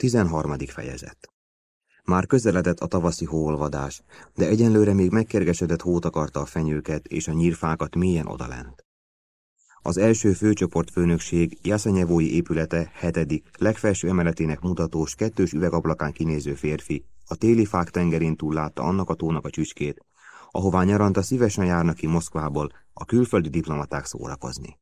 13. fejezet Már közeledett a tavaszi hóolvadás, de egyenlőre még megkergesedett hót akarta a fenyőket és a nyírfákat mélyen odalent. Az első főcsoport főnökség Jaszanyevói épülete hetedik, legfelső emeletének mutatós kettős üvegablakán kinéző férfi a téli fák tengerén túl látta annak a tónak a csücskét, ahová nyaranta szívesen járnak ki Moszkvából a külföldi diplomaták szórakozni.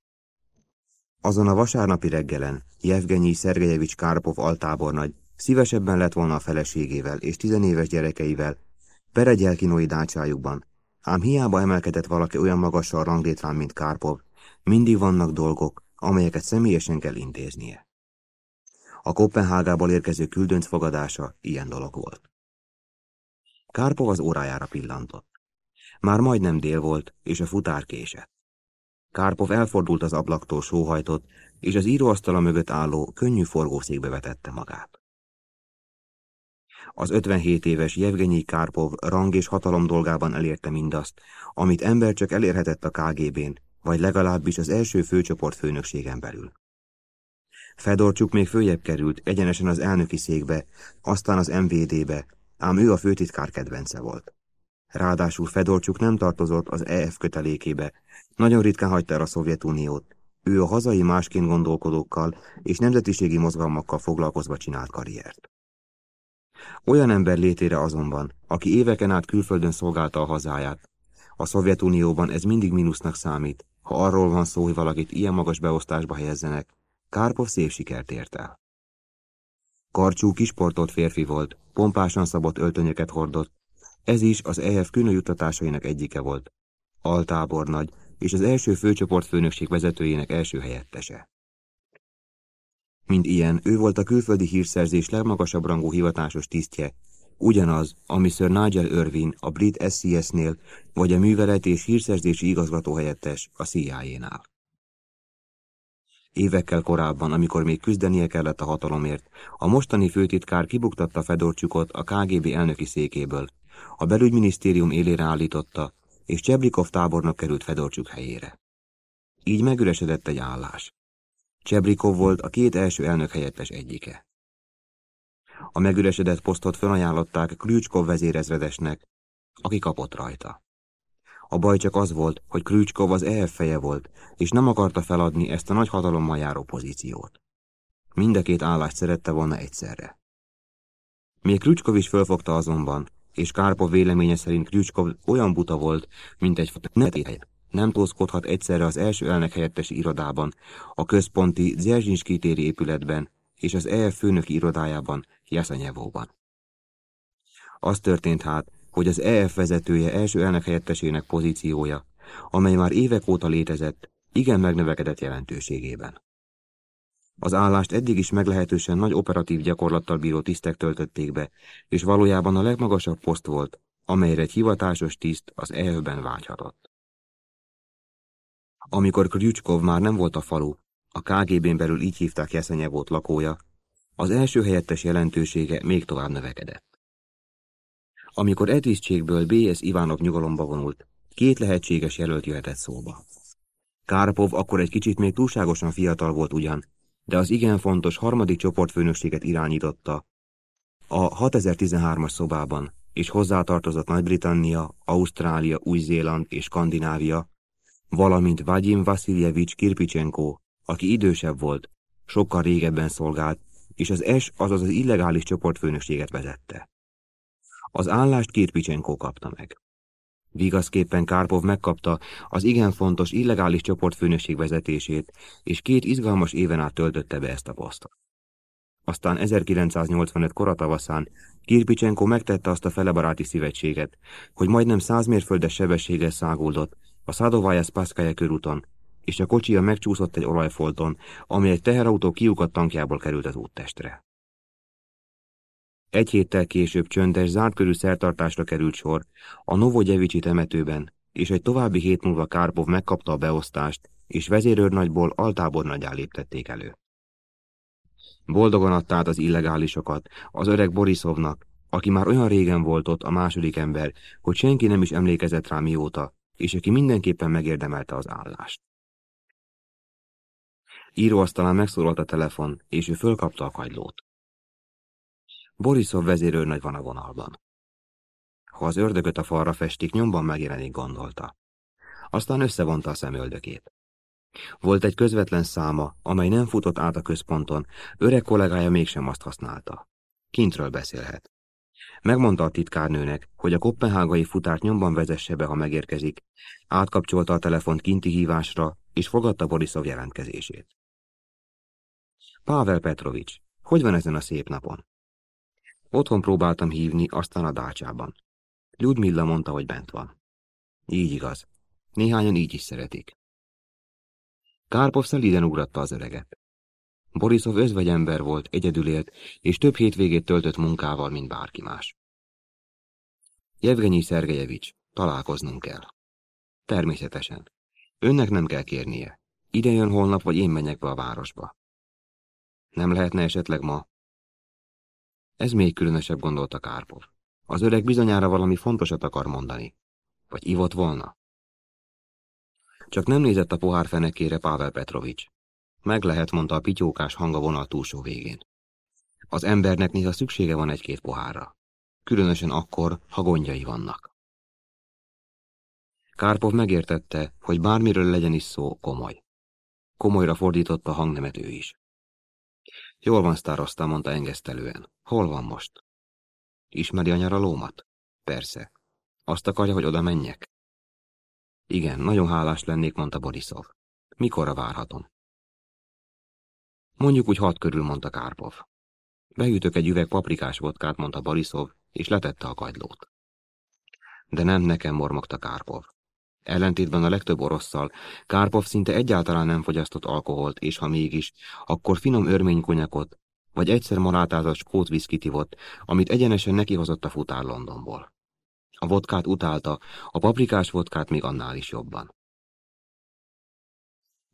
Azon a vasárnapi reggelen Jevgenyi Szergejevics Kárpov altábornagy szívesebben lett volna a feleségével és tizenéves gyerekeivel Peregyelkinói dácsájukban, ám hiába emelkedett valaki olyan magasra a ranglétrán, mint Kárpov, mindig vannak dolgok, amelyeket személyesen kell intéznie. A Kopenhágából érkező küldönc fogadása ilyen dolog volt. Kárpov az órájára pillantott. Már majdnem dél volt, és a futár késett. Kárpov elfordult az ablaktól sóhajtott, és az íróasztala mögött álló, könnyű forgószékbe vetette magát. Az 57 éves Jevgenyi Kárpov rang és hatalom dolgában elérte mindazt, amit ember csak elérhetett a KGB-n, vagy legalábbis az első főcsoport főnökségen belül. Fedorcsuk még följebb került, egyenesen az elnöki székbe, aztán az MVD-be, ám ő a főtitkár kedvence volt. Ráadásul Fedorcsuk nem tartozott az EF kötelékébe, nagyon ritkán hagyta el a Szovjetuniót. Ő a hazai másként gondolkodókkal és nemzetiségi mozgalmakkal foglalkozva csinált karriert. Olyan ember létére azonban, aki éveken át külföldön szolgálta a hazáját, a Szovjetunióban ez mindig mínusznak számít, ha arról van szó, hogy valakit ilyen magas beosztásba helyezzenek, Kárpov szép sikert ért el. Karcsú kisportolt férfi volt, pompásan szabott öltönyöket hordott, ez is az EF külön juttatásainak egyike volt. Altábornagy, és az első főcsoport főnökség vezetőjének első helyettese. Mint ilyen, ő volt a külföldi hírszerzés legmagasabb rangú hivatásos tisztje, ugyanaz, ami Nigel Irvin a brit SCS-nél, vagy a művelet és hírszerzési igazgató helyettes a CIA-nál. Évekkel korábban, amikor még küzdenie kellett a hatalomért, a mostani főtitkár kibuktatta Fedorcsukot a KGB elnöki székéből, a belügyminisztérium élére állította, és Csebrikov tábornok került Fedorcsuk helyére. Így megüresedett egy állás. Csebrikov volt a két első elnök helyettes egyike. A megüresedett posztot felajánlották Krücskov vezérezredesnek, aki kapott rajta. A baj csak az volt, hogy Krücskov az EF feje volt, és nem akarta feladni ezt a nagy hatalommal járó pozíciót. Mind a két állást szerette volna egyszerre. Még Krücskov is fölfogta azonban, és Kárpov véleménye szerint Krücskov olyan buta volt, mint egy netéhely. Nem tózkodhat egyszerre az első elnök helyettesi irodában, a központi Zserzsinski téri épületben és az EF főnöki irodájában, Jaszanyevóban. Az történt hát, hogy az EF vezetője első elnök helyettesének pozíciója, amely már évek óta létezett, igen megnövekedett jelentőségében. Az állást eddig is meglehetősen nagy operatív gyakorlattal bíró tisztek töltötték be, és valójában a legmagasabb poszt volt, amelyre egy hivatásos tiszt az EF-ben vágyhatott. Amikor Krücskov már nem volt a falu, a KGB-n belül így hívták Jeszenyevót lakója, az első helyettes jelentősége még tovább növekedett. Amikor Etisztségből B.S. Ivánov nyugalomba vonult, két lehetséges jelölt jöhetett szóba. Kárpov akkor egy kicsit még túlságosan fiatal volt ugyan, de az igen fontos harmadik csoportfőnökséget irányította a 6013-as szobában, és hozzátartozott Nagy-Britannia, Ausztrália, Új-Zéland és Skandinávia, valamint Vagyim Vasiljevics Kirpicsenko, aki idősebb volt, sokkal régebben szolgált, és az S, azaz az illegális csoportfőnökséget vezette. Az állást Kirpicsenko kapta meg. Vigaszképpen Kárpov megkapta az igen fontos illegális csoportfőnökség vezetését, és két izgalmas éven át töltötte be ezt a posztot. Aztán 1985 koratavaszán Kirpicsenko megtette azt a felebaráti szívetséget, hogy majdnem száz mérföldes sebességgel száguldott a Szadovája Spaszkaja körúton, és a kocsija megcsúszott egy olajfolton, ami egy teherautó kiukat tankjából került az úttestre. Egy héttel később csöndes, zárt körű szertartásra került sor a Novogyevicsi temetőben, és egy további hét múlva Kárpov megkapta a beosztást, és vezérőrnagyból altábornagyá léptették elő. Boldogan adta át az illegálisokat, az öreg Borisovnak, aki már olyan régen volt ott a második ember, hogy senki nem is emlékezett rá mióta, és aki mindenképpen megérdemelte az állást. Íróasztalán megszólalt a telefon, és ő fölkapta a kagylót. Borisov vezérőrnagy van a vonalban. Ha az ördögöt a falra festik, nyomban megjelenik, gondolta. Aztán összevonta a szemöldökét. Volt egy közvetlen száma, amely nem futott át a központon, öreg kollégája mégsem azt használta. Kintről beszélhet. Megmondta a titkárnőnek, hogy a kopenhágai futárt nyomban vezesse be, ha megérkezik. Átkapcsolta a telefont kinti hívásra, és fogadta Borisov jelentkezését. Pável Petrovics, hogy van ezen a szép napon? Otthon próbáltam hívni, aztán a dácsában. Ludmilla mondta, hogy bent van. Így igaz. Néhányan így is szeretik. Kárpov szelíden ugratta az öreget. Borisov özvegyember volt, egyedül élt, és több hétvégét töltött munkával, mint bárki más. Jevgenyi Szergejevics, találkoznunk kell. Természetesen. Önnek nem kell kérnie. Ide jön holnap, vagy én menjek be a városba. Nem lehetne esetleg ma? Ez még különösebb gondolta Kárpov. Az öreg bizonyára valami fontosat akar mondani. Vagy ivott volna. Csak nem nézett a pohár fenekére Pavel Petrovics. Meg lehet, mondta a pityókás hang a vonal túlsó végén. Az embernek néha szüksége van egy-két pohárra. Különösen akkor, ha gondjai vannak. Kárpov megértette, hogy bármiről legyen is szó, komoly. Komolyra fordította a hangnemet ő is. Jól van, sztárosztá, mondta engesztelően. Hol van most? Ismeri a nyaralómat? Persze. Azt akarja, hogy oda menjek? Igen, nagyon hálás lennék, mondta Borisov. Mikorra várhatom? Mondjuk úgy hat körül, mondta Kárpov. Beütök egy üveg paprikás vodkát, mondta Borisov, és letette a kagylót. De nem nekem mormogta Kárpov. Ellentétben a legtöbb orosszal, Kárpov szinte egyáltalán nem fogyasztott alkoholt, és ha mégis, akkor finom örménykonyakot, vagy egyszer malátázott skót viszkit amit egyenesen nekihozott a futár Londonból. A vodkát utálta, a paprikás vodkát még annál is jobban.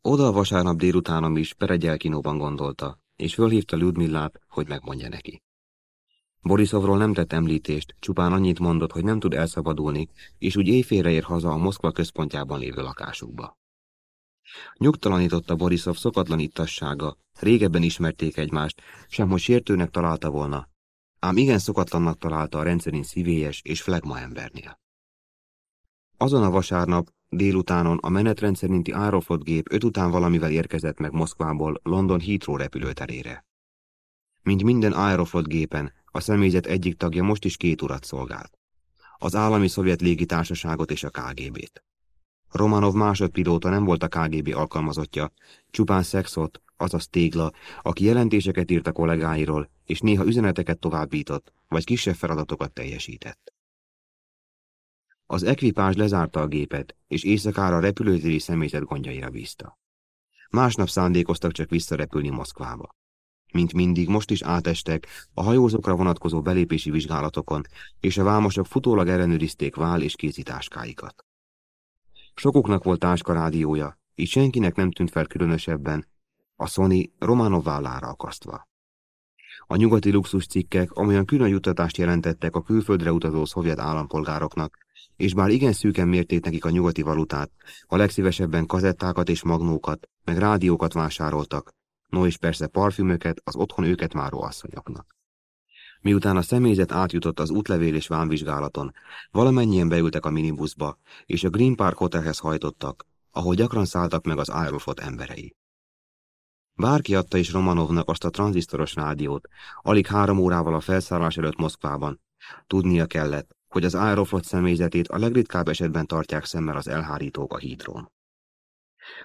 Oda a vasárnap délutánom is Peregyelkinóban gondolta, és fölhívta Ludmillát, hogy megmondja neki. Borisovról nem tett említést, csupán annyit mondott, hogy nem tud elszabadulni, és úgy éjfélre ér haza a Moszkva központjában lévő lakásukba. Nyugtalanította Borisov szokatlan ittassága, régebben ismerték egymást, sem hogy sértőnek találta volna, ám igen szokatlannak találta a rendszerint szívélyes és flegma embernél. Azon a vasárnap, délutánon a menetrend szerinti gép öt után valamivel érkezett meg Moszkvából London Heathrow repülőterére. Mint minden Aeroflot gépen, a személyzet egyik tagja most is két urat szolgált. Az állami szovjet légitársaságot és a KGB-t. Romanov másodpilóta nem volt a KGB alkalmazottja, csupán szexot, azaz tégla, aki jelentéseket írt a kollégáiról, és néha üzeneteket továbbított, vagy kisebb feladatokat teljesített. Az ekvipás lezárta a gépet, és éjszakára a repülőtéri személyzet gondjaira bízta. Másnap szándékoztak csak visszarepülni Moszkvába. Mint mindig, most is átestek a hajózókra vonatkozó belépési vizsgálatokon, és a vámosok futólag ellenőrizték vál és kézitáskáikat. Sokuknak volt táskarádiója, így senkinek nem tűnt fel különösebben, a Sony Romanov vállára akasztva. A nyugati luxus cikkek amolyan külön juttatást jelentettek a külföldre utazó szovjet állampolgároknak, és bár igen szűken mérték nekik a nyugati valutát, a legszívesebben kazettákat és magnókat, meg rádiókat vásároltak, no és persze parfümöket az otthon őket máró asszonyoknak. Miután a személyzet átjutott az útlevél és vámvizsgálaton, valamennyien beültek a minibuszba, és a Green Park Hotelhez hajtottak, ahol gyakran szálltak meg az Aeroflot emberei. Bárki adta is Romanovnak azt a tranzisztoros rádiót, alig három órával a felszállás előtt Moszkvában. Tudnia kellett, hogy az Aeroflot személyzetét a legritkább esetben tartják szemmel az elhárítók a hídrón.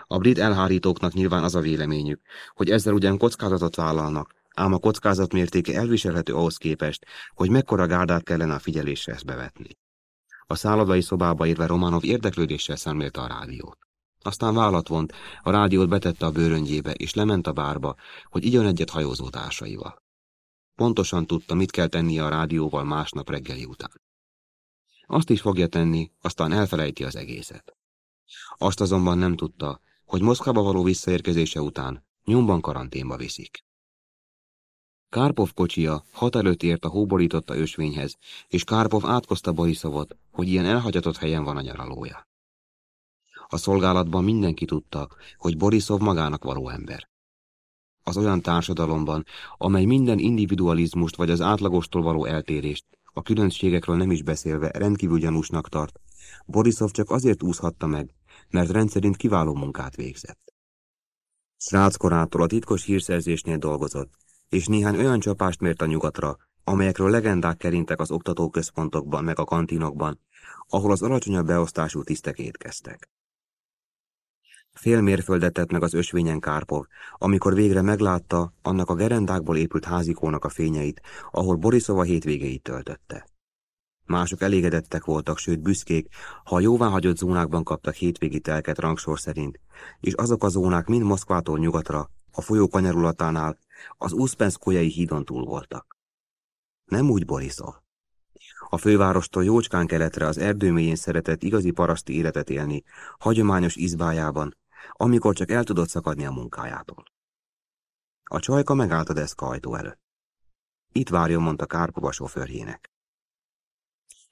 A brit elhárítóknak nyilván az a véleményük, hogy ezzel ugyan kockázatot vállalnak, ám a kockázat mértéke elviselhető ahhoz képest, hogy mekkora gárdát kellene a figyelésre ezt bevetni. A szállodai szobába érve Romanov érdeklődéssel szemlélte a rádiót. Aztán vállat vont, a rádiót betette a bőröngyébe, és lement a bárba, hogy igyon egyet hajózó társaival. Pontosan tudta, mit kell tennie a rádióval másnap reggeli után. Azt is fogja tenni, aztán elfelejti az egészet. Azt azonban nem tudta, hogy Moszkvába való visszaérkezése után nyomban karanténba viszik. Kárpov kocsia hat előtt ért a hóborította ösvényhez, és Kárpov átkozta Borisovot, hogy ilyen elhagyatott helyen van a nyaralója. A szolgálatban mindenki tudta, hogy Borisov magának való ember. az olyan társadalomban, amely minden individualizmust vagy az átlagostól való eltérést, a különbségekről nem is beszélve rendkívül gyanúsnak tart, Borisov csak azért úszhatta meg, mert rendszerint kiváló munkát végzett. Sráckorától a titkos hírszerzésnél dolgozott, és néhány olyan csapást mért a nyugatra, amelyekről legendák kerintek az oktatóközpontokban meg a kantinokban, ahol az alacsonyabb beosztású tisztek étkeztek. Fél mérföldet tett meg az ösvényen Kárpov, amikor végre meglátta annak a gerendákból épült házikónak a fényeit, ahol Borisova hétvégéit töltötte. Mások elégedettek voltak, sőt büszkék, ha a jóváhagyott zónákban kaptak hétvégi telket rangsor szerint, és azok a zónák mind Moszkvától nyugatra, a folyó kanyarulatánál, az Uszpenszkolyai hídon túl voltak. Nem úgy Borisov. A fővárostól jócskán keletre az erdőmélyén szeretett igazi paraszti életet élni, hagyományos izbájában, amikor csak el tudott szakadni a munkájától. A csajka megállt a deszka ajtó előtt. Itt várjon, mondta Kárpov a sofőrjének.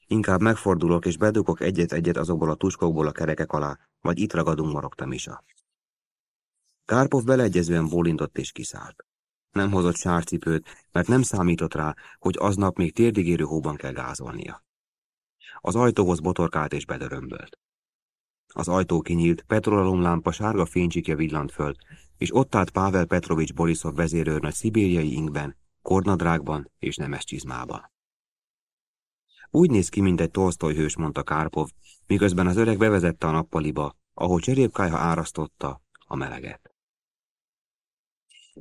Inkább megfordulok és bedugok egyet-egyet azokból a tuskokból a kerekek alá, vagy itt ragadunk, morogta Misa. Kárpov beleegyezően bólintott és kiszállt. Nem hozott sárcipőt, mert nem számított rá, hogy aznap még térdigérő hóban kell gázolnia. Az ajtóhoz botorkált és bedörömbölt. Az ajtó kinyílt, petrolálomlámpa sárga fénycsikje villant föl, és ott állt Pável Petrovics Borisov vezérőrnagy szibériai inkben, kornadrágban és nemes csizmában. Úgy néz ki, mint egy Tolstoy hős, mondta Kárpov, miközben az öreg bevezette a nappaliba, ahol cserépkájha árasztotta a meleget.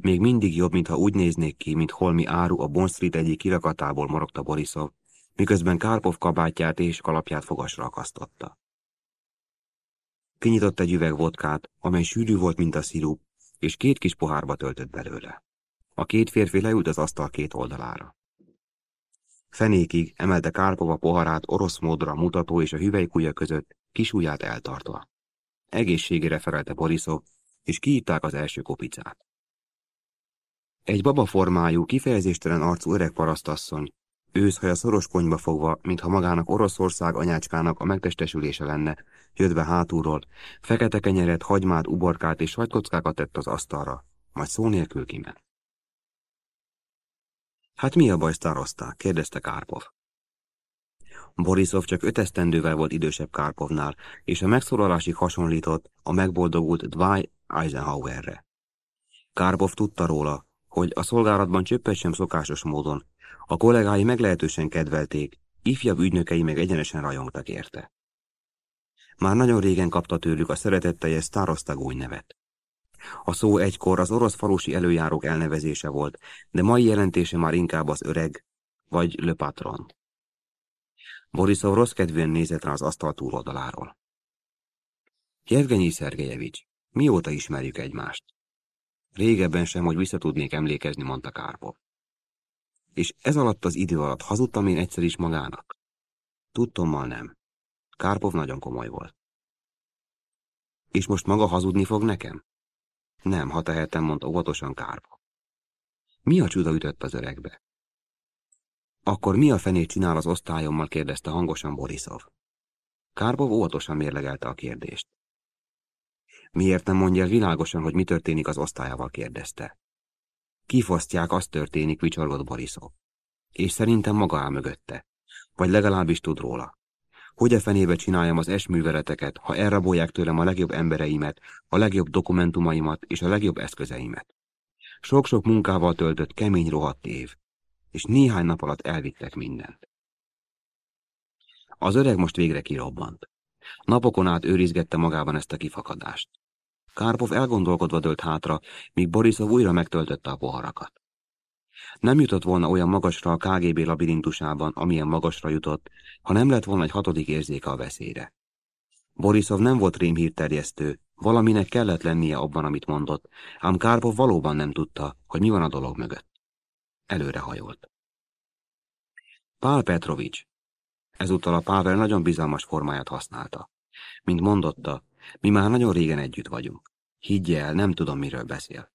Még mindig jobb, mintha úgy néznék ki, mint holmi áru a Bond Street egyik kirakatából morogta Borisov, miközben Kárpov kabátját és kalapját fogasra akasztotta. Kinyitott egy üveg vodkát, amely sűrű volt, mint a szirup, és két kis pohárba töltött belőle. A két férfi leült az asztal két oldalára. Fenékig emelte Kárpova poharát orosz módra mutató és a hüvelykúja között, kis ujját eltartva. Egészségére felelte Borisov, és kiitták az első kopicát. Egy babaformájú, kifejezéstelen arcú öreg parasztasszony, őszhaja szoros konyba fogva, mintha magának Oroszország anyácskának a megtestesülése lenne, jött be hátulról, fekete kenyeret, hagymát, uborkát és sajtkockákat tett az asztalra, majd szó nélkül kiment. Hát mi a baj, sztározták? kérdezte Kárpov. Borisov csak öt esztendővel volt idősebb Kárpovnál, és a megszólalásig hasonlított a megboldogult Dwight Eisenhowerre. Kárpov tudta róla, hogy a szolgálatban csöppet sem szokásos módon, a kollégái meglehetősen kedvelték, ifjabb ügynökei meg egyenesen rajongtak érte. Már nagyon régen kapta tőlük a szeretetteljes Starostagúj nevet. A szó egykor az orosz falusi előjárók elnevezése volt, de mai jelentése már inkább az öreg, vagy Le Patron. Borisov rossz kedvűen nézett rá az asztal túloldaláról. Jevgenyi Szergejevics, mióta ismerjük egymást? Régebben sem, hogy visszatudnék emlékezni, mondta Kárpov. És ez alatt az idő alatt hazudtam én egyszer is magának? Tudtommal nem. Kárpov nagyon komoly volt. És most maga hazudni fog nekem? Nem, ha tehetem, mondta óvatosan Kárpov. Mi a csuda ütött az öregbe? Akkor mi a fenét csinál az osztályommal, kérdezte hangosan Borisov. Kárpov óvatosan mérlegelte a kérdést. Miért nem mondja világosan, hogy mi történik az osztályával, kérdezte. Kifosztják, az történik, vicsorgott Borisov. És szerintem maga áll mögötte. Vagy legalábbis tud róla. Hogy a fenébe csináljam az esműveleteket, ha elrabolják tőlem a legjobb embereimet, a legjobb dokumentumaimat és a legjobb eszközeimet? Sok-sok munkával töltött kemény rohadt év, és néhány nap alatt elvittek mindent. Az öreg most végre kirobbant. Napokon át őrizgette magában ezt a kifakadást. Kárpov elgondolkodva dölt hátra, míg Borisov újra megtöltötte a poharakat. Nem jutott volna olyan magasra a KGB labirintusában, amilyen magasra jutott, ha nem lett volna egy hatodik érzéke a veszélyre. Borisov nem volt rémhírterjesztő, valaminek kellett lennie abban, amit mondott, ám Kárpov valóban nem tudta, hogy mi van a dolog mögött. Előre hajolt. Pál Petrovics. Ezúttal a Pável nagyon bizalmas formáját használta. Mint mondotta, mi már nagyon régen együtt vagyunk. Higgye el, nem tudom, miről beszél.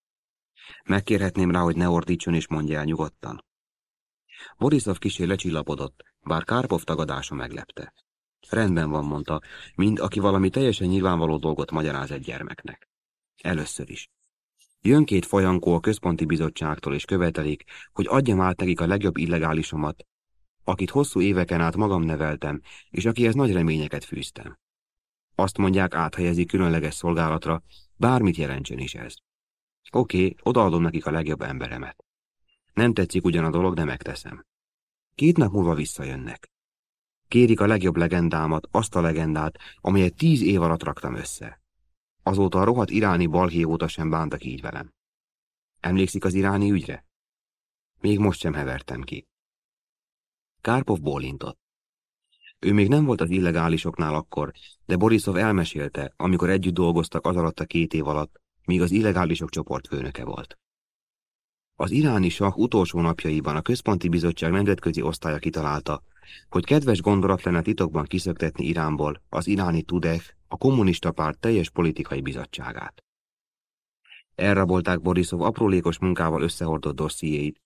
Megkérhetném rá, hogy ne ordítson és mondja el nyugodtan. Borisov kisé lecsillapodott, bár Kárpov tagadása meglepte. Rendben van, mondta, mind aki valami teljesen nyilvánvaló dolgot magyaráz egy gyermeknek. Először is. Jön két fajankó a központi bizottságtól, és követelik, hogy adjam át nekik a legjobb illegálisomat, akit hosszú éveken át magam neveltem, és akihez nagy reményeket fűztem. Azt mondják, áthelyezi különleges szolgálatra, bármit jelentsen is ez. Oké, okay, odaadom nekik a legjobb emberemet. Nem tetszik ugyan a dolog, de megteszem. Két nap múlva visszajönnek. Kérik a legjobb legendámat, azt a legendát, amelyet tíz év alatt raktam össze. Azóta a rohadt iráni balhé óta sem bántak így velem. Emlékszik az iráni ügyre? Még most sem hevertem ki. Kárpov bólintott. Ő még nem volt az illegálisoknál akkor, de Borisov elmesélte, amikor együtt dolgoztak az alatt a két év alatt, míg az illegálisok csoportfőnöke volt. Az iráni sah utolsó napjaiban a Központi Bizottság nemzetközi osztálya kitalálta, hogy kedves gondolat lenne titokban kiszöktetni Iránból az iráni Tudeh, a kommunista párt teljes politikai bizottságát. Elrabolták Borisov aprólékos munkával összehordott dossziéit,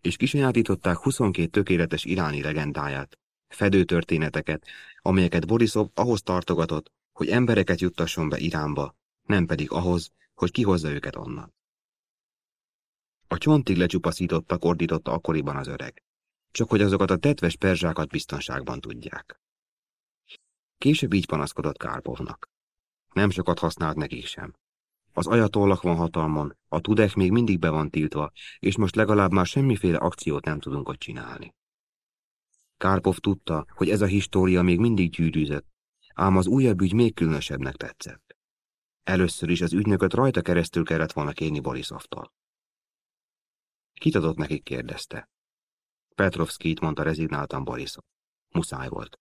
és kisajátították 22 tökéletes iráni legendáját, fedőtörténeteket, amelyeket Borisov ahhoz tartogatott, hogy embereket juttasson be Iránba, nem pedig ahhoz, hogy kihozza őket onnan. A csontig lecsupaszítottak, ordította akkoriban az öreg. Csak hogy azokat a tetves perzsákat biztonságban tudják. Később így panaszkodott Kárpovnak. Nem sokat használt nekik sem. Az ajatollak van hatalmon, a tudek még mindig be van tiltva, és most legalább már semmiféle akciót nem tudunk ott csinálni. Kárpov tudta, hogy ez a história még mindig gyűrűzött, ám az újabb ügy még különösebbnek tetszett. Először is az ügynököt rajta keresztül kellett volna kérni Borisovtól. Kit adott nekik, kérdezte. Petrovskit, mondta rezignáltan Borisov. Muszáj volt.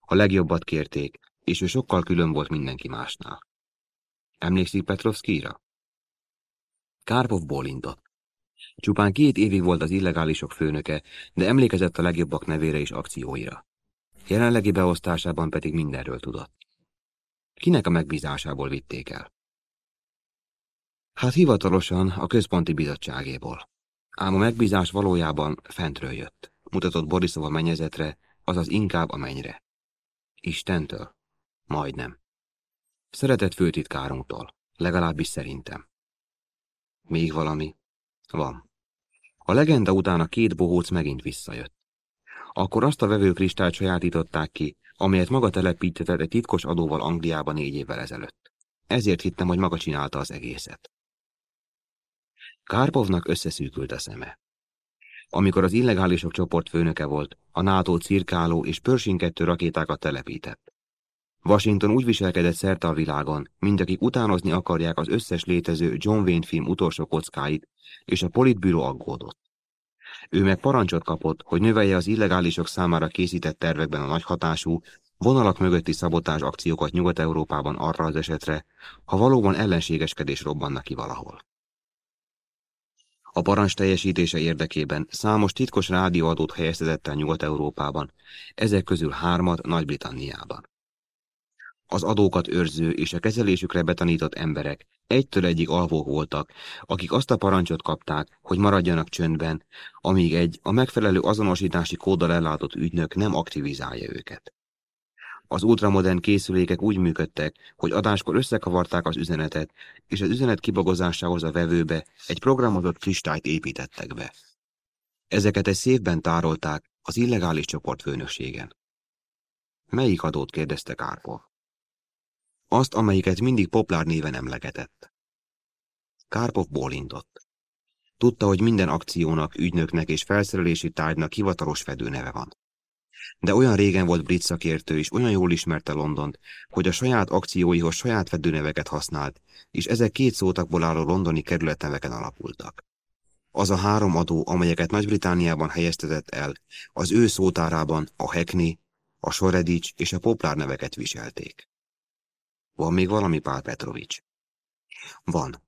A legjobbat kérték, és ő sokkal külön volt mindenki másnál. Emlékszik Petrovskira? Kárpov bólintott. Csupán két évig volt az illegálisok főnöke, de emlékezett a legjobbak nevére és akcióira. Jelenlegi beosztásában pedig mindenről tudott. Kinek a megbízásából vitték el? Hát hivatalosan a központi bizottságéból. Ám a megbízás valójában fentről jött. Mutatott Borisov a mennyezetre, azaz inkább a mennyre. Istentől? Majdnem. Szeretett főtitkárunktól. Legalábbis szerintem. Még valami? Van. A legenda után a két bohóc megint visszajött. Akkor azt a vevőkristályt sajátították ki, amelyet maga telepítetett egy titkos adóval Angliába négy évvel ezelőtt. Ezért hittem, hogy maga csinálta az egészet. Kárpovnak összeszűkült a szeme. Amikor az illegálisok csoport főnöke volt, a NATO cirkáló és Pershing 2 rakétákat telepített. Washington úgy viselkedett szerte a világon, mint akik utánozni akarják az összes létező John Wayne film utolsó kockáit, és a politbűró aggódott. Ő meg parancsot kapott, hogy növelje az illegálisok számára készített tervekben a nagyhatású, vonalak mögötti szabotás akciókat Nyugat-Európában arra az esetre, ha valóban ellenségeskedés robbanna ki valahol. A parancs teljesítése érdekében számos titkos rádióadót helyeztetett el Nyugat-Európában, ezek közül hármat Nagy-Britanniában. Az adókat őrző és a kezelésükre betanított emberek egytől egyig alvók voltak, akik azt a parancsot kapták, hogy maradjanak csöndben, amíg egy a megfelelő azonosítási kóddal ellátott ügynök nem aktivizálja őket. Az ultramodern készülékek úgy működtek, hogy adáskor összekavarták az üzenetet, és az üzenet kibogozásához a vevőbe egy programozott kristályt építettek be. Ezeket egy széfben tárolták az illegális csoport főnökségen. Melyik adót kérdezte Kárpov? Azt, amelyiket mindig Poplár néven emlegetett. Kárpov bólintott. Tudta, hogy minden akciónak, ügynöknek és felszerelési tárgynak hivatalos fedőneve van. De olyan régen volt brit szakértő, és olyan jól ismerte Londont, hogy a saját akcióihoz saját fedőneveket használt, és ezek két szótakból álló londoni kerületneveken alapultak. Az a három adó, amelyeket Nagy-Britániában helyeztetett el, az ő szótárában a Hackney, a Soredics és a Poplár neveket viselték. Van még valami, Pál Petrovics? Van.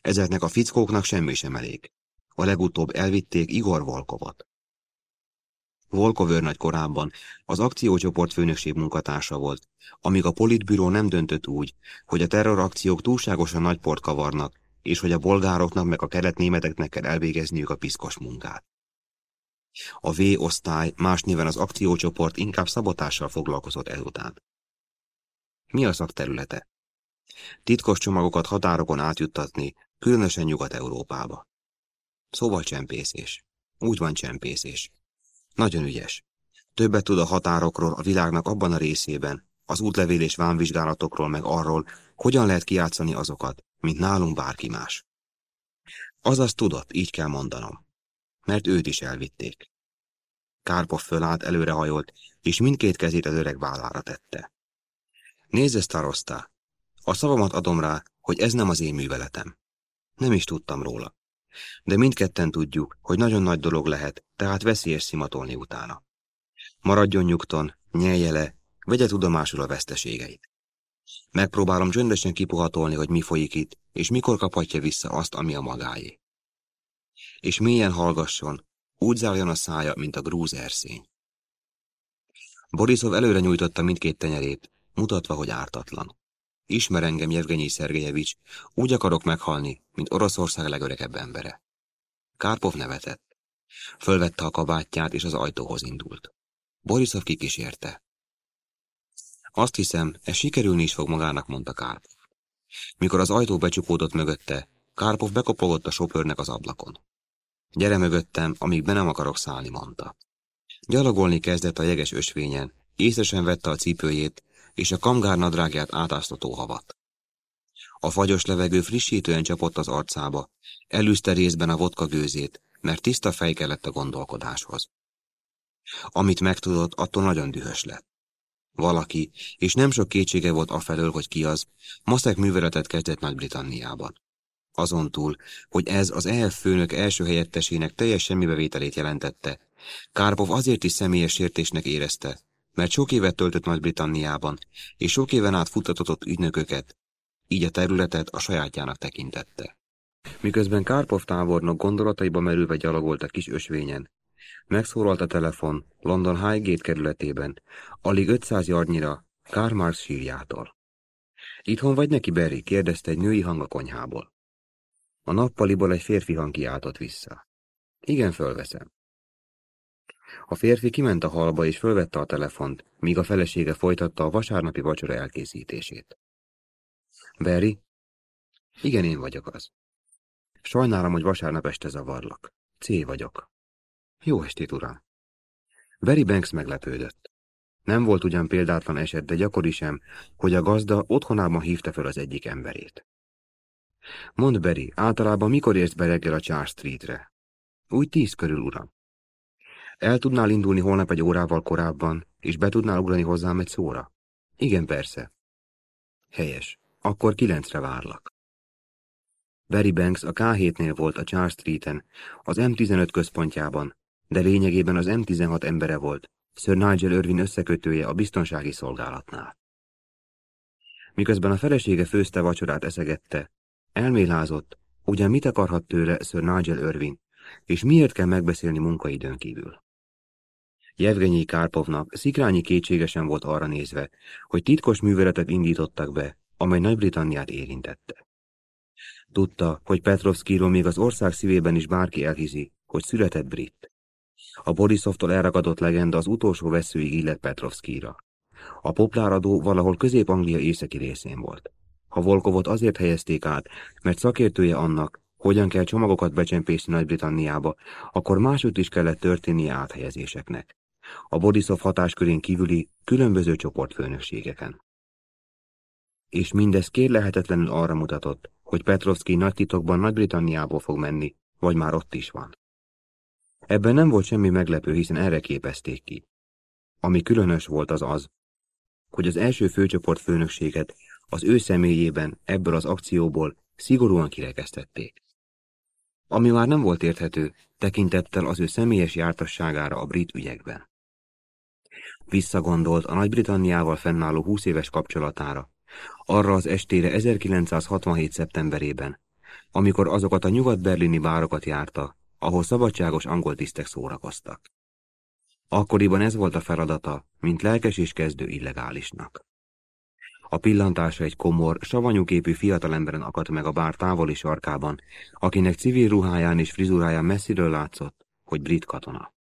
Ezeknek a fickóknak semmi sem elég. A legutóbb elvitték Igor Volkovot. Volkov őrnagy korábban az akciócsoport főnökség munkatársa volt, amíg a politbüró nem döntött úgy, hogy a terrorakciók túlságosan nagy port kavarnak, és hogy a bolgároknak meg a keletnémeteknek kell elvégezniük a piszkos munkát. A V-osztály, más néven az akciócsoport inkább szabotással foglalkozott ezután. Mi a szakterülete? Titkos csomagokat határokon átjuttatni, különösen Nyugat-Európába. Szóval csempészés. Úgy van csempészés. Nagyon ügyes. Többet tud a határokról a világnak abban a részében, az útlevél és vámvizsgálatokról meg arról, hogyan lehet kiátszani azokat, mint nálunk bárki más. Azaz tudott, így kell mondanom. Mert őt is elvitték. Kárpov fölállt, előrehajolt, és mindkét kezét az öreg vállára tette. Nézze, starosztá! A szavamat adom rá, hogy ez nem az én műveletem. Nem is tudtam róla. De mindketten tudjuk, hogy nagyon nagy dolog lehet, tehát veszélyes szimatolni utána. Maradjon nyugton, nyelje le, vegye tudomásul a veszteségeit. Megpróbálom csöndesen kipuhatolni, hogy mi folyik itt, és mikor kaphatja vissza azt, ami a magáé. És milyen hallgasson, úgy zárjon a szája, mint a grúz erszény. Borisov előre nyújtotta mindkét tenyerét, mutatva, hogy ártatlan. Ismer engem, Jevgenyi Szergejevics, úgy akarok meghalni, mint Oroszország legöregebb embere. Kárpov nevetett. Fölvette a kabátját, és az ajtóhoz indult. Borisov kikísérte. Azt hiszem, ez sikerülni is fog magának, mondta Kárpov. Mikor az ajtó becsukódott mögötte, Kárpov bekopogott a sopőrnek az ablakon. Gyere mögöttem, amíg be nem akarok szállni, mondta. Gyalogolni kezdett a jeges ösvényen, észresen vette a cipőjét, és a kamgár nadrágját átáztató havat. A fagyos levegő frissítően csapott az arcába, elűzte részben a vodka gőzét, mert tiszta fej kellett a gondolkodáshoz. Amit megtudott, attól nagyon dühös lett. Valaki, és nem sok kétsége volt afelől, hogy ki az, maszek műveletet kezdett Nagy-Britanniában. Azon túl, hogy ez az EF főnök első helyettesének teljes semmibevételét jelentette, Kárpov azért is személyes sértésnek érezte, mert sok évet töltött Nagy-Britanniában, és sok éven át futtatott ügynököket, így a területet a sajátjának tekintette. Miközben Kárpov tábornok gondolataiba merülve gyalogolt a kis ösvényen, megszólalt a telefon London Highgate kerületében, alig 500 yardnyira Karl Marx sírjától. Itthon vagy neki, Berry? kérdezte egy női hang a konyhából. A nappaliból egy férfi hang kiáltott vissza. Igen, fölveszem. A férfi kiment a halba és fölvette a telefont, míg a felesége folytatta a vasárnapi vacsora elkészítését. Barry? Igen, én vagyok az. Sajnálom, hogy vasárnap este zavarlak. C vagyok. Jó estét, uram. Barry Banks meglepődött. Nem volt ugyan példátlan eset, de gyakori sem, hogy a gazda otthonában hívta fel az egyik emberét. Mondd, Barry, általában mikor érsz be reggel a Charles Streetre? Úgy tíz körül, uram. El tudnál indulni holnap egy órával korábban, és be tudnál ugrani hozzám egy szóra? Igen, persze. Helyes. Akkor kilencre várlak. Barry Banks a K7-nél volt a Charles Streeten, az M15 központjában, de lényegében az M16 embere volt, Sir Nigel Irvin összekötője a biztonsági szolgálatnál. Miközben a felesége főzte vacsorát eszegette, elmélázott, ugyan mit akarhat tőle Sir Nigel Irvin, és miért kell megbeszélni munkaidőn kívül. Jevgenyi Kárpovnak szikrányi kétségesen volt arra nézve, hogy titkos műveletet indítottak be, amely Nagy-Britanniát érintette. Tudta, hogy Petrovszkiról még az ország szívében is bárki elhiszi, hogy született brit. A Borisovtól elragadott legenda az utolsó veszőig illet Petrovszkira. A popláradó valahol Közép-Anglia északi részén volt. Ha Volkovot azért helyezték át, mert szakértője annak, hogyan kell csomagokat becsempészni Nagy-Britanniába, akkor másút is kellett történnie áthelyezéseknek a Borisov hatáskörén kívüli különböző csoportfőnökségeken. És mindez kérlehetetlenül arra mutatott, hogy Petrovski nagy titokban Nagy-Britanniából fog menni, vagy már ott is van. Ebben nem volt semmi meglepő, hiszen erre képezték ki. Ami különös volt az az, hogy az első főcsoport főnökséget az ő személyében ebből az akcióból szigorúan kirekesztették. Ami már nem volt érthető, tekintettel az ő személyes jártasságára a brit ügyekben. Visszagondolt a Nagy-Britanniával fennálló 20 éves kapcsolatára, arra az estére 1967. szeptemberében, amikor azokat a nyugat-berlini bárokat járta, ahol szabadságos angol tisztek szórakoztak. Akkoriban ez volt a feladata, mint lelkes és kezdő illegálisnak. A pillantása egy komor, savanyú képű fiatalemberen akadt meg a bár távoli sarkában, akinek civil ruháján és frizuráján messziről látszott, hogy brit katona.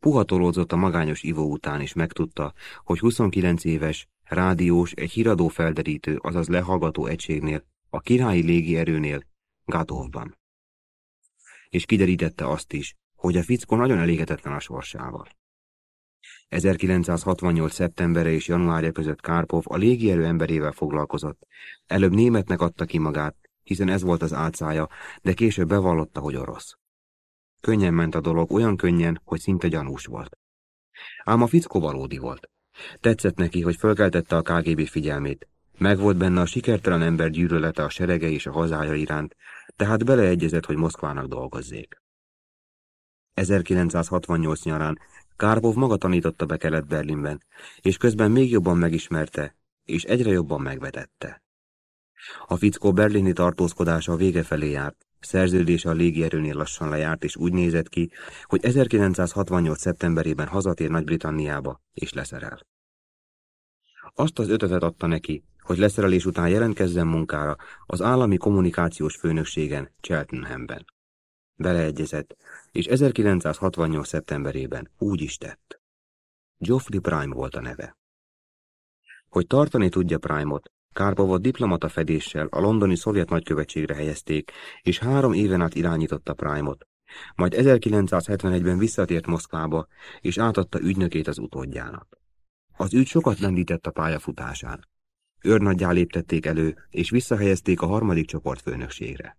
Puhatolódzott a magányos ivó után, és megtudta, hogy 29 éves, rádiós egy híradó felderítő, azaz lehallgató egységnél, a királyi légierőnél, Gatovban. És kiderítette azt is, hogy a fickó nagyon elégedetlen a sorsával. 1968. szeptembere és januárja között Kárpov a légierő emberével foglalkozott. Előbb németnek adta ki magát, hiszen ez volt az álcája, de később bevallotta, hogy orosz. Könnyen ment a dolog, olyan könnyen, hogy szinte gyanús volt. Ám a fickó valódi volt. Tetszett neki, hogy fölkeltette a KGB figyelmét. Megvolt benne a sikertelen ember gyűlölete a serege és a hazája iránt, tehát beleegyezett, hogy Moszkvának dolgozzék. 1968 nyarán Kárpov maga tanította be Kelet-Berlinben, és közben még jobban megismerte, és egyre jobban megvetette. A fickó berlini tartózkodása vége felé járt, szerződése a légierőnél lassan lejárt, és úgy nézett ki, hogy 1968. szeptemberében hazatér Nagy-Britanniába, és leszerel. Azt az ötötet adta neki, hogy leszerelés után jelentkezzen munkára az állami kommunikációs főnökségen Cheltenhamben. Beleegyezett, és 1968. szeptemberében úgy is tett. Geoffrey Prime volt a neve. Hogy tartani tudja Prime-ot, Kárpovot diplomata fedéssel a londoni szovjet nagykövetségre helyezték, és három éven át irányította Prime-ot. Majd 1971-ben visszatért Moszkvába, és átadta ügynökét az utódjának. Az ügy sokat lendített a pályafutásán. Őrnaggyá léptették elő, és visszahelyezték a harmadik csoportfőnökségre.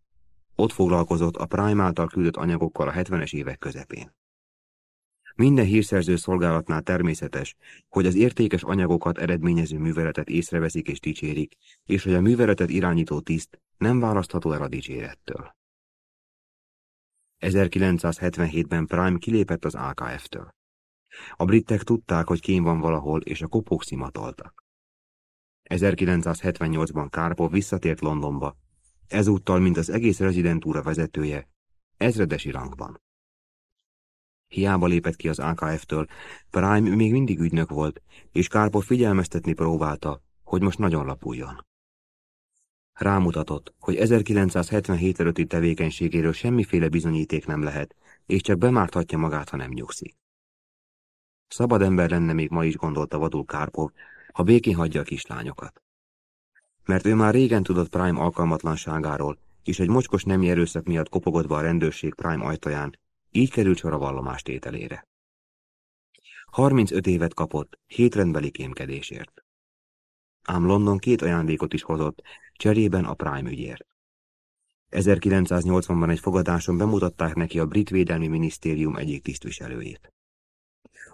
Ott foglalkozott a Prime által küldött anyagokkal a 70-es évek közepén. Minden hírszerző szolgálatnál természetes, hogy az értékes anyagokat eredményező műveletet észreveszik és dicsérik, és hogy a műveletet irányító tiszt nem választható el a dicsérettől. 1977-ben Prime kilépett az AKF-től. A britek tudták, hogy kén van valahol, és a kopók szimatoltak. 1978-ban Kárpov visszatért Londonba, ezúttal, mint az egész rezidentúra vezetője, ezredesi rangban. Hiába lépett ki az AKF-től, Prime még mindig ügynök volt, és Kárpov figyelmeztetni próbálta, hogy most nagyon lapuljon. Rámutatott, hogy 1977 előtti tevékenységéről semmiféle bizonyíték nem lehet, és csak bemárthatja magát, ha nem nyugszik. Szabad ember lenne még ma is, gondolta vadul Kárpov, ha békén hagyja a kislányokat. Mert ő már régen tudott Prime alkalmatlanságáról, és egy mocskos nemi erőszak miatt kopogott be a rendőrség Prime ajtaján, így került sor a vallomást ételére. 35 évet kapott, hét rendbeli kémkedésért. Ám London két ajándékot is hozott, cserében a Prime ügyért. 1980-ban egy fogadáson bemutatták neki a brit védelmi minisztérium egyik tisztviselőjét.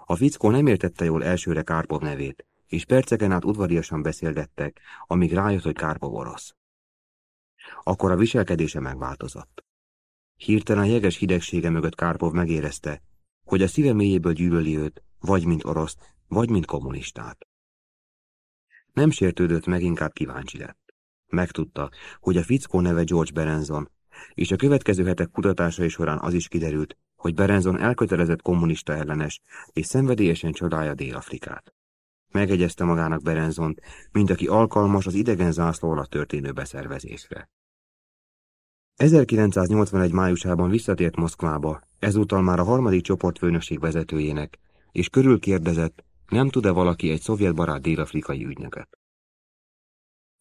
A fickó nem értette jól elsőre Kárpov nevét, és perceken át udvariasan beszélgettek, amíg rájött, hogy Kárpov orosz. Akkor a viselkedése megváltozott. Hirtelen jeges hidegsége mögött Kárpov megérezte, hogy a szíve mélyéből gyűlöli őt, vagy mint orosz, vagy mint kommunistát. Nem sértődött meg, inkább kíváncsi lett. Megtudta, hogy a fickó neve George Berenzon, és a következő hetek kutatásai során az is kiderült, hogy Berenzon elkötelezett kommunista ellenes, és szenvedélyesen csodálja Dél-Afrikát. Megegyezte magának Berenzont, mint aki alkalmas az idegen zászló alatt történő beszervezésre. 1981 májusában visszatért Moszkvába, ezúttal már a harmadik csoportfőnökség vezetőjének, és körülkérdezett, nem tud-e valaki egy szovjet barát dél-afrikai ügynöket.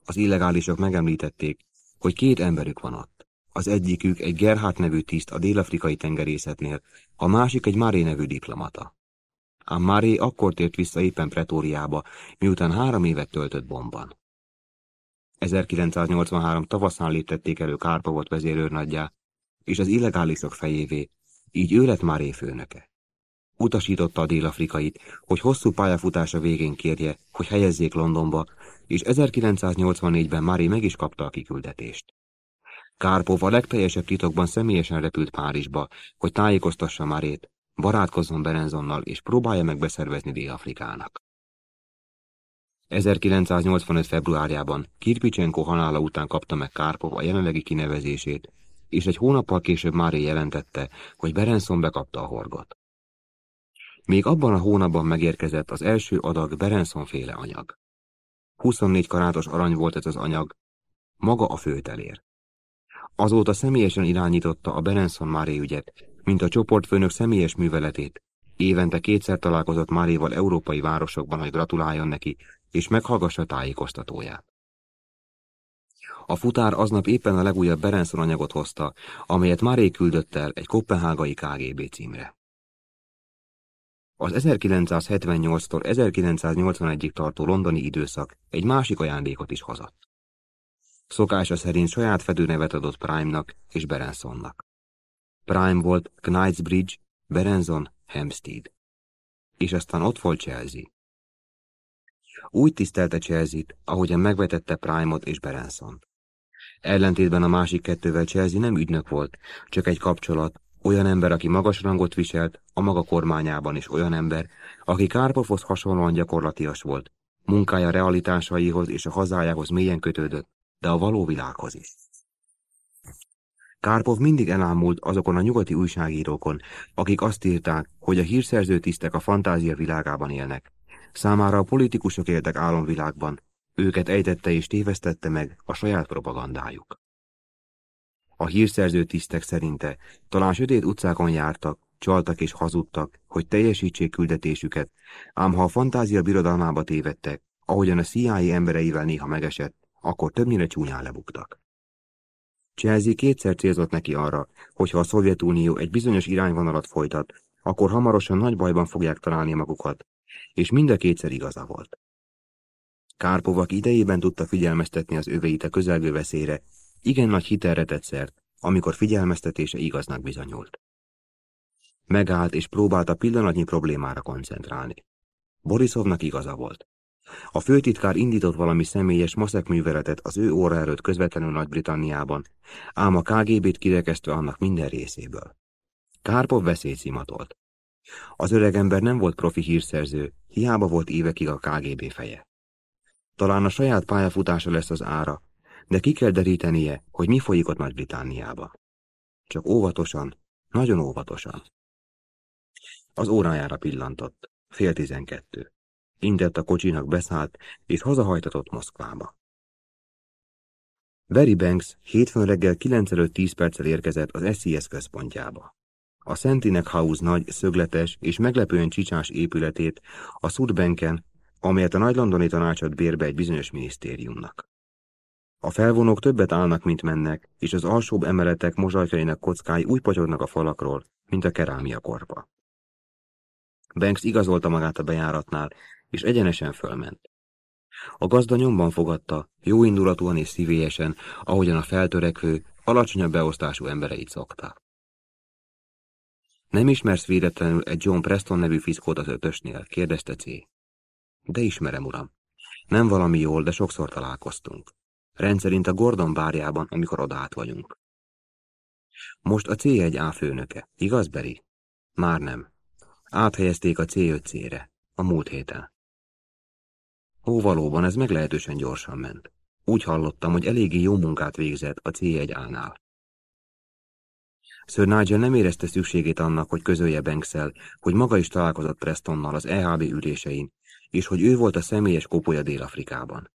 Az illegálisok megemlítették, hogy két emberük van ott. Az egyikük egy Gerhard nevű tiszt a dél-afrikai tengerészetnél, a másik egy Máré nevű diplomata. Ám Máré akkor tért vissza éppen Pretóriába, miután három évet töltött bomban. 1983 tavaszán léptették elő Kárpovot vezérőrnagyjá, és az illegálisok fejévé, így ő lett Máré főnöke. Utasította a dél-afrikait, hogy hosszú pályafutása végén kérje, hogy helyezzék Londonba, és 1984-ben Máré meg is kapta a kiküldetést. Kárpov a legteljesebb titokban személyesen repült Párizsba, hogy tájékoztassa Márét, barátkozzon Berenzonnal és próbálja meg beszervezni Dél-Afrikának. 1985. februárjában Kirpicsenko halála után kapta meg Kárpov a jelenlegi kinevezését, és egy hónappal később Mári jelentette, hogy Berenson bekapta a horgot. Még abban a hónapban megérkezett az első adag Berenson féle anyag. 24 karátos arany volt ez az anyag, maga a főtelér. Azóta személyesen irányította a Berenson Mári ügyet, mint a csoportfőnök személyes műveletét. Évente kétszer találkozott Máréval európai városokban, hogy gratuláljon neki, és meghallgassa tájékoztatóját. A futár aznap éppen a legújabb Berenson anyagot hozta, amelyet Maré küldött el egy kopenhágai KGB címre. Az 1978-tól 1981-ig tartó londoni időszak egy másik ajándékot is hozott. Szokása szerint saját fedőnevet adott Prime-nak és Berensonnak. Prime volt Knightsbridge, Berenson, Hampstead. És aztán ott volt Chelsea. Úgy tisztelte Chelsea-t, ahogyan megvetette Prime-ot és berenson -t. Ellentétben a másik kettővel Chelsea nem ügynök volt, csak egy kapcsolat, olyan ember, aki magas rangot viselt, a maga kormányában is olyan ember, aki Kárpovhoz hasonlóan gyakorlatias volt, munkája realitásaihoz és a hazájához mélyen kötődött, de a való világhoz is. Kárpov mindig elámult azokon a nyugati újságírókon, akik azt írták, hogy a hírszerző tisztek a fantázia világában élnek. Számára a politikusok éltek álomvilágban, őket ejtette és tévesztette meg a saját propagandájuk. A hírszerző tisztek szerinte talán sötét utcákon jártak, csaltak és hazudtak, hogy teljesítsék küldetésüket, ám ha a fantázia birodalmába tévedtek, ahogyan a CIA embereivel néha megesett, akkor többnyire csúnyán lebuktak. Chelsea kétszer célzott neki arra, hogy ha a Szovjetunió egy bizonyos irányvonalat folytat, akkor hamarosan nagy bajban fogják találni magukat, és mind a kétszer igaza volt. Kárpovak idejében tudta figyelmeztetni az öveit a közelgő veszélyre, igen nagy hitelre tett szert, amikor figyelmeztetése igaznak bizonyult. Megállt és próbált a pillanatnyi problémára koncentrálni. Borisovnak igaza volt. A főtitkár indított valami személyes maszekműveletet az ő óra előtt közvetlenül Nagy-Britanniában, ám a KGB-t kirekesztve annak minden részéből. Kárpov veszélyt szimatolt. Az öregember nem volt profi hírszerző, hiába volt évekig a KGB feje. Talán a saját pályafutása lesz az ára, de ki kell derítenie, hogy mi folyik ott Nagy-Britániába. Csak óvatosan, nagyon óvatosan. Az órájára pillantott. Fél tizenkettő. Intett a kocsinak beszállt, és hazahajtatott Moszkvába. Barry Banks hétfőn reggel 9 előtt 10 perccel érkezett az SCS központjába. A Sentinek House nagy, szögletes és meglepően csicsás épületét a Sudbanken, amelyet a nagy londoni tanácsot bérbe egy bizonyos minisztériumnak. A felvonók többet állnak, mint mennek, és az alsóbb emeletek mozsajkainak kockái úgy potyognak a falakról, mint a kerámia korpa. Banks igazolta magát a bejáratnál, és egyenesen fölment. A gazda nyomban fogadta, jó indulatúan és szívélyesen, ahogyan a feltörekvő, alacsonyabb beosztású embereit szokta. Nem ismersz véletlenül egy John Preston nevű fiszkót az ötösnél? kérdezte C. De ismerem, uram. Nem valami jól, de sokszor találkoztunk. Rendszerint a Gordon bárjában, amikor odát vagyunk. Most a C1A főnöke, igaz, Beri? Már nem. Áthelyezték a C5C-re, a múlt héten. Ó, valóban, ez meglehetősen gyorsan ment. Úgy hallottam, hogy eléggé jó munkát végzett a C1A-nál. Sir Nigel nem érezte szükségét annak, hogy közölje Banksel, hogy maga is találkozott Prestonnal az EHB ülésein, és hogy ő volt a személyes kopója Dél-Afrikában.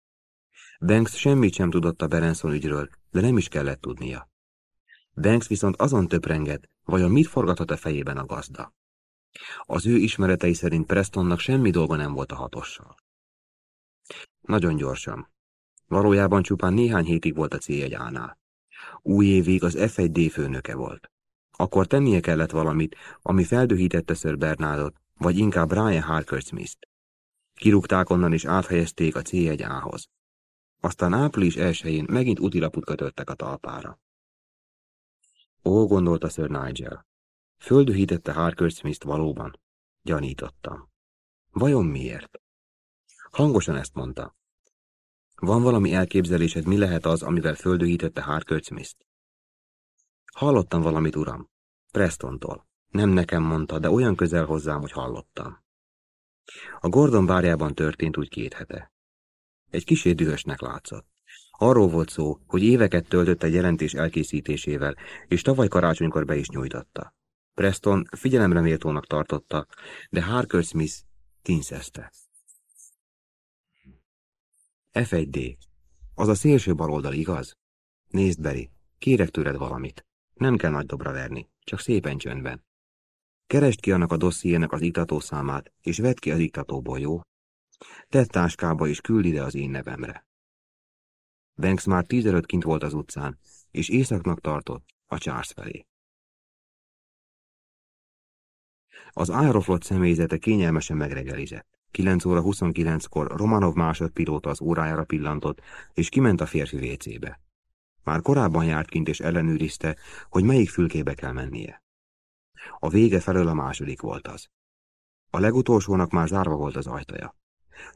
Banks semmit sem tudott a Berenson ügyről, de nem is kellett tudnia. Banks viszont azon töprengett, vajon mit forgathat a fejében a gazda. Az ő ismeretei szerint Prestonnak semmi dolga nem volt a hatossal. Nagyon gyorsan. Valójában csupán néhány hétig volt a C1-ánál. Új évig az F1D főnöke volt. Akkor tennie kellett valamit, ami feldühítette Sir Bernardot, vagy inkább Brian Harker Smith-t. Kirúgták onnan és áthelyezték a C1A-hoz. Aztán április elsőjén megint útilaput kötöttek a talpára. Ó, gondolta Sir Nigel. Földühítette Harker Smith-t valóban. Gyanítottam. Vajon miért? Hangosan ezt mondta. Van valami elképzelésed, mi lehet az, amivel földühítette Harker Smith-t? Hallottam valamit, uram. Prestontól. Nem nekem mondta, de olyan közel hozzám, hogy hallottam. A Gordon bárjában történt úgy két hete. Egy kisé dühösnek látszott. Arról volt szó, hogy éveket töltött egy jelentés elkészítésével, és tavaly karácsonykor be is nyújtotta. Preston figyelemre méltónak tartotta, de Harker Smith tínszezte. F1D. Az a szélső baloldal, igaz? Nézd, Beri, kérek tőled valamit. Nem kell nagy dobra verni, csak szépen csöndben. Keresd ki annak a dossziének az iktatószámát, és vedd ki az iktatóból, jó? Tett táskába és küld ide az én nevemre. Banks már tíz kint volt az utcán, és éjszaknak tartott a Charles felé. Az Aeroflot személyzete kényelmesen megregelizett. 9 óra 29-kor Romanov másodpilóta az órájára pillantott, és kiment a férfi vécébe. Már korábban járt kint és ellenőrizte, hogy melyik fülkébe kell mennie. A vége felől a második volt az. A legutolsónak már zárva volt az ajtaja.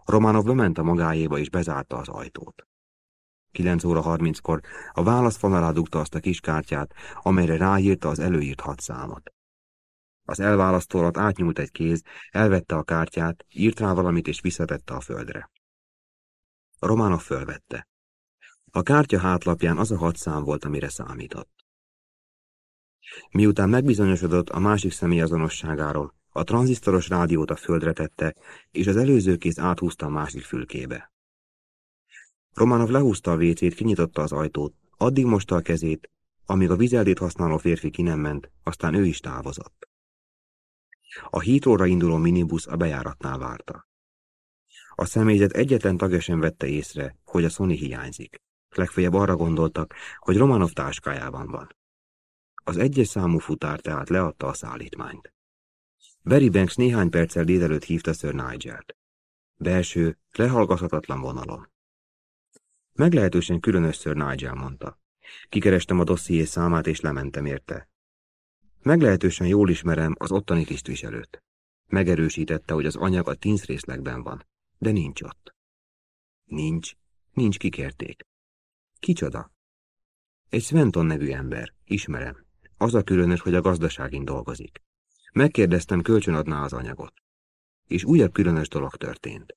Romanov bement a magáéba és bezárta az ajtót. 9 óra 30-kor a válaszfal alá dugta azt a kis kártyát, amelyre ráírta az előírt hat számot. Az elválasztó alatt átnyúlt egy kéz, elvette a kártyát, írt rá valamit és visszatette a földre. Románov fölvette. A kártya hátlapján az a hat szám volt, amire számított. Miután megbizonyosodott a másik személy azonosságáról, a tranzisztoros rádiót a földre tette, és az előző kéz áthúzta a másik fülkébe. Romanov lehúzta a vécét, kinyitotta az ajtót, addig mosta a kezét, amíg a vizeldét használó férfi ki nem ment, aztán ő is távozott. A hítróra induló minibusz a bejáratnál várta. A személyzet egyetlen tagja sem vette észre, hogy a Sony hiányzik. Legfeljebb arra gondoltak, hogy Romanov táskájában van. Az egyes számú futár tehát leadta a szállítmányt. Barry Banks néhány perccel dédelőtt hívta Sir Nigel-t. Belső, lehallgathatatlan vonalon. Meglehetősen különös Sir Nigel mondta. Kikerestem a dosszié számát és lementem érte. Meglehetősen jól ismerem az ottani tisztviselőt. Megerősítette, hogy az anyag a tíz részlegben van, de nincs ott. Nincs, nincs kikérték. Kicsoda? Egy Sventon nevű ember, ismerem. Az a különös, hogy a gazdaságin dolgozik. Megkérdeztem, kölcsön adná az anyagot. És újabb különös dolog történt.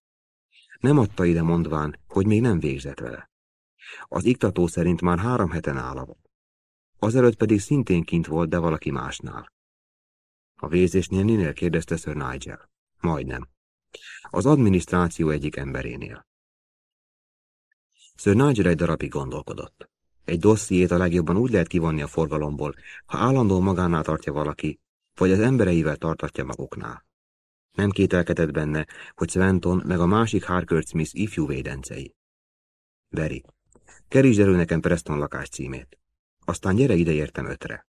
Nem adta ide mondván, hogy még nem végzett vele. Az iktató szerint már három heten áll Azelőtt pedig szintén kint volt, de valaki másnál. A vézésnél minél kérdezte Sir Nigel? Majdnem. Az adminisztráció egyik emberénél. Sir Nigel egy darabig gondolkodott. Egy dossziét a legjobban úgy lehet kivonni a forgalomból, ha állandó magánál tartja valaki, vagy az embereivel tartatja maguknál. Nem kételkedett benne, hogy Sventon meg a másik Harcourt Smith ifjú védencei. Beri, kerítsd elő nekem Preston lakás címét. Aztán gyere ide értem ötre.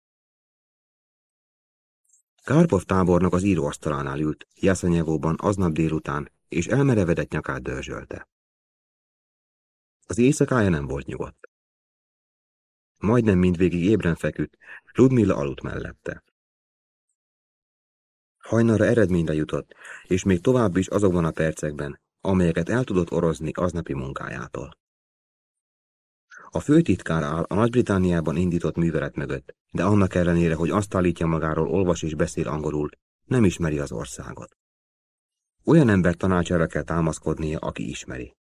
Kárpov tábornok az íróasztalánál ült, Jaszanyevóban aznap délután, és elmerevedett nyakát dörzsölte. Az éjszakája nem volt nyugodt. Majdnem mindvégig ébren feküdt, Ludmilla aludt mellette. Hajnalra eredményre jutott, és még tovább is azokban a percekben, amelyeket el tudott orozni aznapi munkájától. A főtitkár áll a Nagy-Britániában indított művelet mögött, de annak ellenére, hogy azt állítja magáról, olvas és beszél angolul, nem ismeri az országot. Olyan ember tanácsára kell támaszkodnia, aki ismeri.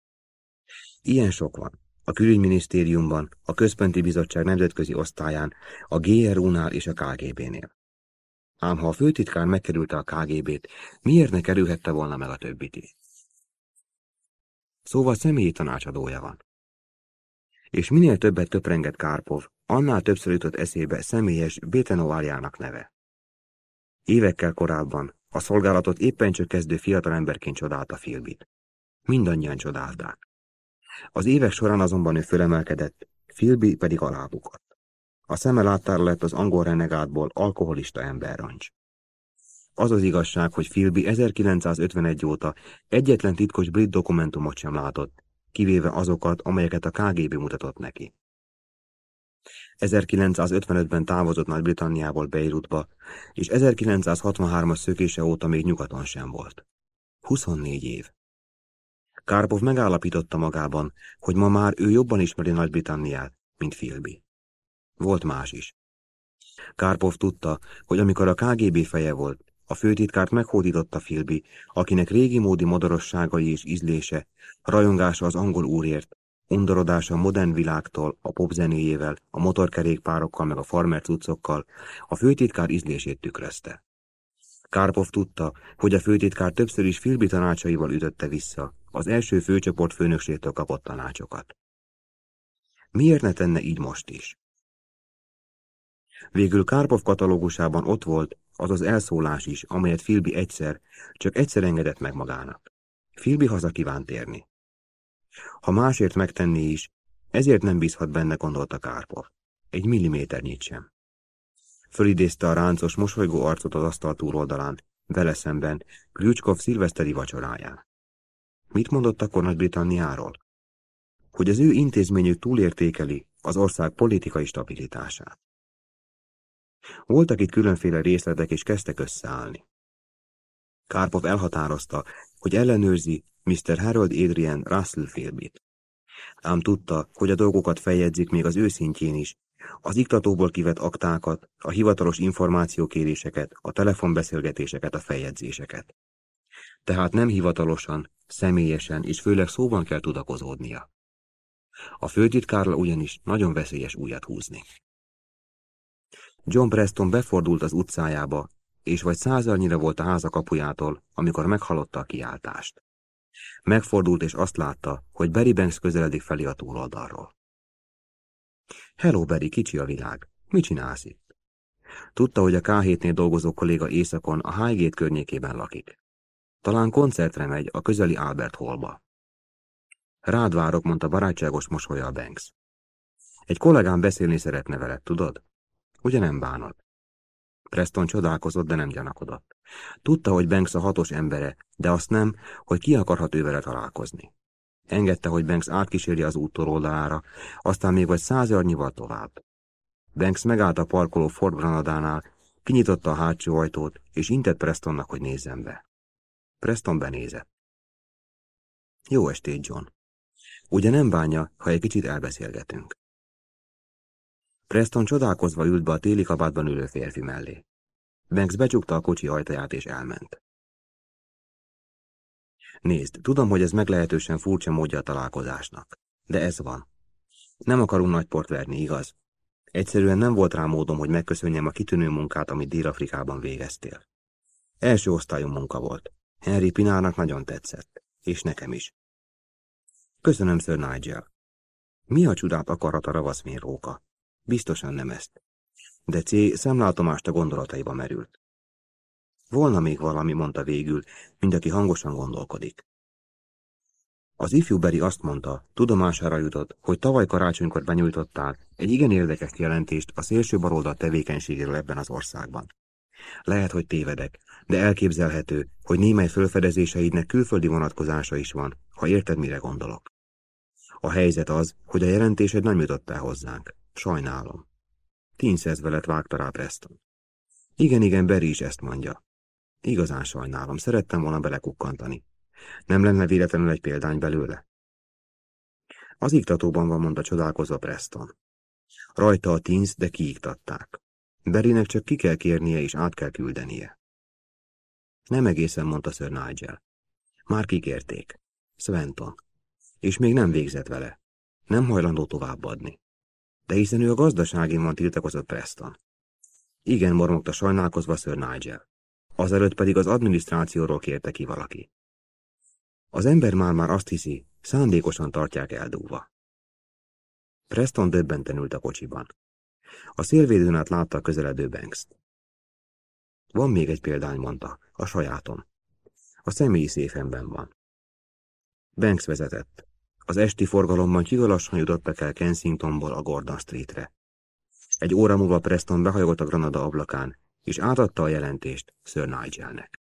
Ilyen sok van. A külügyminisztériumban, a Központi Bizottság nemzetközi osztályán, a GRU-nál és a KGB-nél. Ám ha a főtitkár megkerülte a KGB-t, miért ne kerülhette volna meg a többit is? Szóval személyi tanácsadója van és minél többet töprengett Kárpov, annál többször jutott eszébe személyes Bétenovárjának neve. Évekkel korábban a szolgálatot éppen csak kezdő fiatalemberként csodálta Filbit. Mindannyian csodálták. Az évek során azonban ő fölemelkedett, Filbi pedig alábukott. A szeme láttára lett az angol renegátból alkoholista emberrancs. Az az igazság, hogy Filbi 1951 óta egyetlen titkos brit dokumentumot sem látott, kivéve azokat, amelyeket a KGB mutatott neki. 1955-ben távozott Nagy-Britanniából Beirutba, és 1963-as szökése óta még nyugaton sem volt. 24 év. Kárpov megállapította magában, hogy ma már ő jobban ismeri Nagy-Britanniát, mint Philby. Volt más is. Kárpov tudta, hogy amikor a KGB feje volt, a főtitkárt meghódította Filbi, akinek régi módi modorosságai és ízlése, rajongása az angol úrért, undorodása a modern világtól, a popzenéjével, a motorkerékpárokkal meg a farmer cuccokkal, a főtitkár ízlését tükrözte. Kárpov tudta, hogy a főtitkár többször is Filbi tanácsaival ütötte vissza, az első főcsoport főnökségtől kapott tanácsokat. Miért ne tenne így most is? Végül Kárpov katalógusában ott volt az az elszólás is, amelyet Filbi egyszer, csak egyszer engedett meg magának. Philby haza kívánt térni. Ha másért megtenné is, ezért nem bízhat benne, gondolta Kárpov. Egy milliméternyit sem. Fölidézte a ráncos, mosolygó arcot az asztal túloldalán, vele szemben, Krücskov szilveszteri vacsoráján. Mit mondott akkor Nagy-Britanniáról? Hogy az ő intézményük túlértékeli az ország politikai stabilitását. Voltak itt különféle részletek, és kezdtek összeállni. Kárpov elhatározta, hogy ellenőrzi Mr. Harold Adrian Russell Philbit. Ám tudta, hogy a dolgokat feljegyzik még az őszintjén is, az iktatóból kivett aktákat, a hivatalos információkéréseket, a telefonbeszélgetéseket, a feljegyzéseket. Tehát nem hivatalosan, személyesen és főleg szóban kell tudakozódnia. A főtitkárla ugyanis nagyon veszélyes újat húzni. John Preston befordult az utcájába, és vagy százalnyira volt a háza kapujától, amikor meghallotta a kiáltást. Megfordult és azt látta, hogy Barry Banks közeledik felé a túloldalról. Hello, Barry, kicsi a világ. Mit csinálsz itt? Tudta, hogy a K7-nél dolgozó kolléga éjszakon a Highgate környékében lakik. Talán koncertre megy a közeli Albert Hallba. Rád várok, mondta barátságos mosolya a Banks. Egy kollégám beszélni szeretne veled, tudod? Ugye nem bánod? Preston csodálkozott, de nem gyanakodott. Tudta, hogy Banks a hatos embere, de azt nem, hogy ki akarhat ő vele találkozni. Engedte, hogy Banks átkísérje az úttól oldalára, aztán még vagy százjarnyival tovább. Banks megállt a parkoló Ford Granadánál, kinyitotta a hátsó ajtót, és intett Prestonnak, hogy nézzen be. Preston benézett. Jó estét, John. Ugye nem bánja, ha egy kicsit elbeszélgetünk? Preston csodálkozva ült be a téli kabátban ülő férfi mellé. Banks becsukta a kocsi ajtaját és elment. Nézd, tudom, hogy ez meglehetősen furcsa módja a találkozásnak, de ez van. Nem akarunk nagy port verni, igaz? Egyszerűen nem volt rá módom, hogy megköszönjem a kitűnő munkát, amit Dél-Afrikában végeztél. Első osztályú munka volt. Henry Pinárnak nagyon tetszett, és nekem is. Köszönöm, Sir Nigel. Mi a csodát akarat a ravaszmén róka? Biztosan nem ezt. De C. szemlátomást a gondolataiba merült. Volna még valami, mondta végül, mint hangosan gondolkodik. Az ifjúberi azt mondta, tudomására jutott, hogy tavaly karácsonykor benyújtottál egy igen érdekes jelentést a szélső baloldal tevékenységéről ebben az országban. Lehet, hogy tévedek, de elképzelhető, hogy némely fölfedezéseidnek külföldi vonatkozása is van, ha érted, mire gondolok. A helyzet az, hogy a jelentésed nem jutott el hozzánk. Sajnálom. Tínszezvelet vágta rá Preston. Igen, igen, Beri is ezt mondja. Igazán sajnálom, szerettem volna belekukkantani. Nem lenne véletlenül egy példány belőle? Az iktatóban van, mondta csodálkozva Preston. Rajta a tínsz, de kiiktatták. Berinek csak ki kell kérnie és át kell küldenie. Nem egészen, mondta Sir Nigel. Már kikérték. Sventon. És még nem végzett vele. Nem hajlandó továbbadni. De hiszen ő a gazdaságén van tiltakozott Preston. Igen, mormogta sajnálkozva Sir Nigel. Azelőtt pedig az adminisztrációról kérte ki valaki. Az ember már-már azt hiszi, szándékosan tartják eldúva. Preston döbbenten ült a kocsiban. A szélvédőn át látta a közeledő Banks-t. Van még egy példány, mondta, a sajátom. A személyi széfemben van. Banks vezetett. Az esti forgalomban kigalassan jutottak el Kensingtonból a Gordon Streetre. Egy óra múlva Preston behajolt a Granada ablakán, és átadta a jelentést Sir Nigelnek.